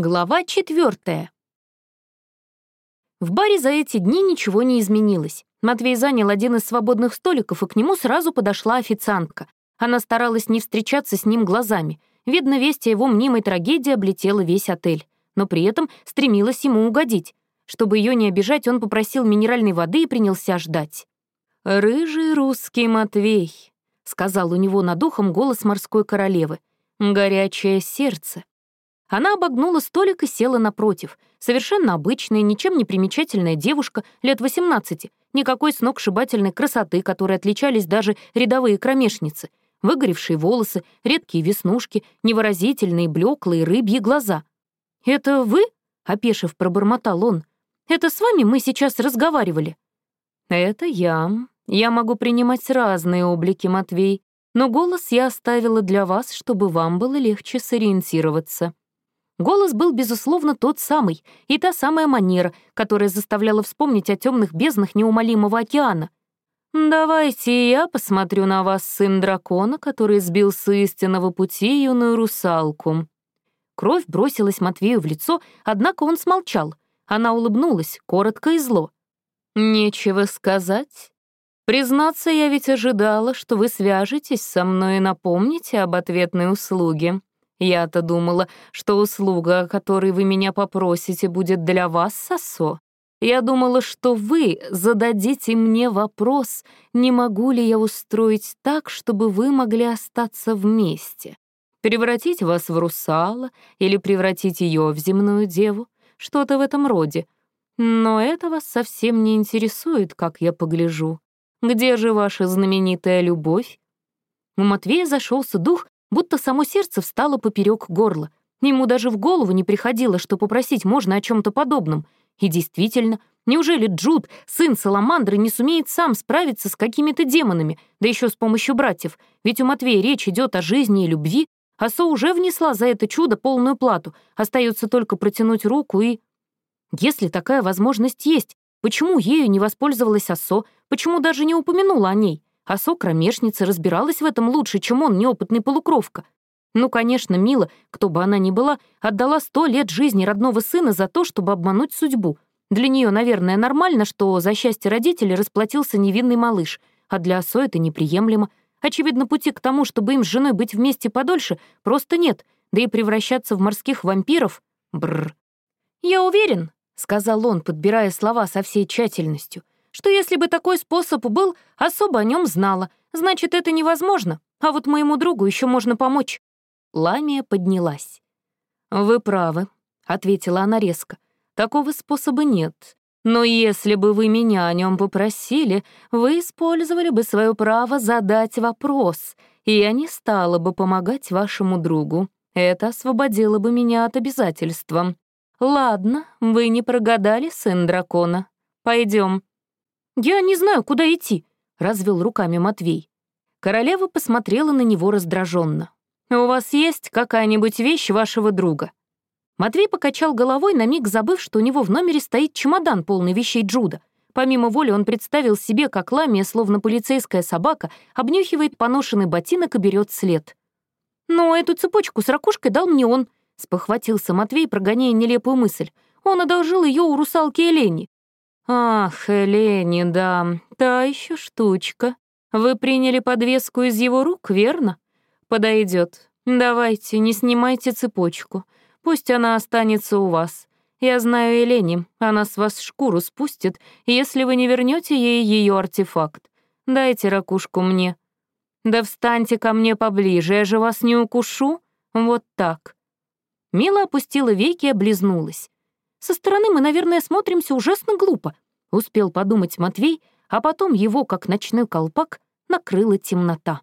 Глава четвертая. В баре за эти дни ничего не изменилось. Матвей занял один из свободных столиков, и к нему сразу подошла официантка. Она старалась не встречаться с ним глазами. Видно, весть о его мнимой трагедии облетела весь отель. Но при этом стремилась ему угодить. Чтобы ее не обижать, он попросил минеральной воды и принялся ждать. «Рыжий русский Матвей», — сказал у него над ухом голос морской королевы. «Горячее сердце, она обогнула столик и села напротив. Совершенно обычная, ничем не примечательная девушка, лет 18, никакой сногсшибательной красоты, которой отличались даже рядовые кромешницы. Выгоревшие волосы, редкие веснушки, невыразительные, блеклые рыбьи глаза. «Это вы?» — опешив, пробормотал он. «Это с вами мы сейчас разговаривали?» «Это я. Я могу принимать разные облики, Матвей, но голос я оставила для вас, чтобы вам было легче сориентироваться». Голос был, безусловно, тот самый, и та самая манера, которая заставляла вспомнить о темных безднах неумолимого океана. «Давайте я посмотрю на вас, сын дракона, который сбил с истинного пути юную русалку». Кровь бросилась Матвею в лицо, однако он смолчал. Она улыбнулась, коротко и зло. «Нечего сказать. Признаться, я ведь ожидала, что вы свяжетесь со мной и напомните об ответной услуге. Я-то думала, что услуга, о которой вы меня попросите, будет для вас, Сосо. Я думала, что вы зададите мне вопрос, не могу ли я устроить так, чтобы вы могли остаться вместе. Превратить вас в русала или превратить ее в земную деву, что-то в этом роде. Но это вас совсем не интересует, как я погляжу. Где же ваша знаменитая любовь? У Матвея зашелся дух, будто само сердце встало поперек горла. Ему даже в голову не приходило, что попросить можно о чем то подобном. И действительно, неужели Джуд, сын Саламандры, не сумеет сам справиться с какими-то демонами, да еще с помощью братьев? Ведь у Матвея речь идет о жизни и любви, а Со уже внесла за это чудо полную плату. Остается только протянуть руку и... Если такая возможность есть, почему ею не воспользовалась Асо, почему даже не упомянула о ней? А сокромешница разбиралась в этом лучше, чем он, неопытный полукровка. Ну, конечно, Мила, кто бы она ни была, отдала сто лет жизни родного сына за то, чтобы обмануть судьбу. Для нее, наверное, нормально, что за счастье родителей расплатился невинный малыш, а для Осо это неприемлемо. Очевидно, пути к тому, чтобы им с женой быть вместе подольше, просто нет, да и превращаться в морских вампиров — бррр. «Я уверен», — сказал он, подбирая слова со всей тщательностью, что если бы такой способ был, особо о нем знала. Значит, это невозможно, а вот моему другу еще можно помочь». Ламия поднялась. «Вы правы», — ответила она резко. «Такого способа нет. Но если бы вы меня о нем попросили, вы использовали бы свое право задать вопрос, и я не стала бы помогать вашему другу. Это освободило бы меня от обязательства. Ладно, вы не прогадали, сын дракона. Пойдем. «Я не знаю, куда идти», — развел руками Матвей. Королева посмотрела на него раздраженно. «У вас есть какая-нибудь вещь вашего друга?» Матвей покачал головой, на миг забыв, что у него в номере стоит чемодан, полный вещей Джуда. Помимо воли он представил себе, как Ламия, словно полицейская собака, обнюхивает поношенный ботинок и берет след. «Но эту цепочку с ракушкой дал мне он», — спохватился Матвей, прогоняя нелепую мысль. «Он одолжил ее у русалки Элени. «Ах, Элени, да, та еще штучка. Вы приняли подвеску из его рук, верно? Подойдет. Давайте, не снимайте цепочку. Пусть она останется у вас. Я знаю Элени, она с вас шкуру спустит, если вы не вернете ей ее артефакт. Дайте ракушку мне. Да встаньте ко мне поближе, я же вас не укушу. Вот так». Мила опустила веки и облизнулась. Со стороны мы, наверное, смотримся ужасно глупо, успел подумать Матвей, а потом его, как ночной колпак, накрыла темнота.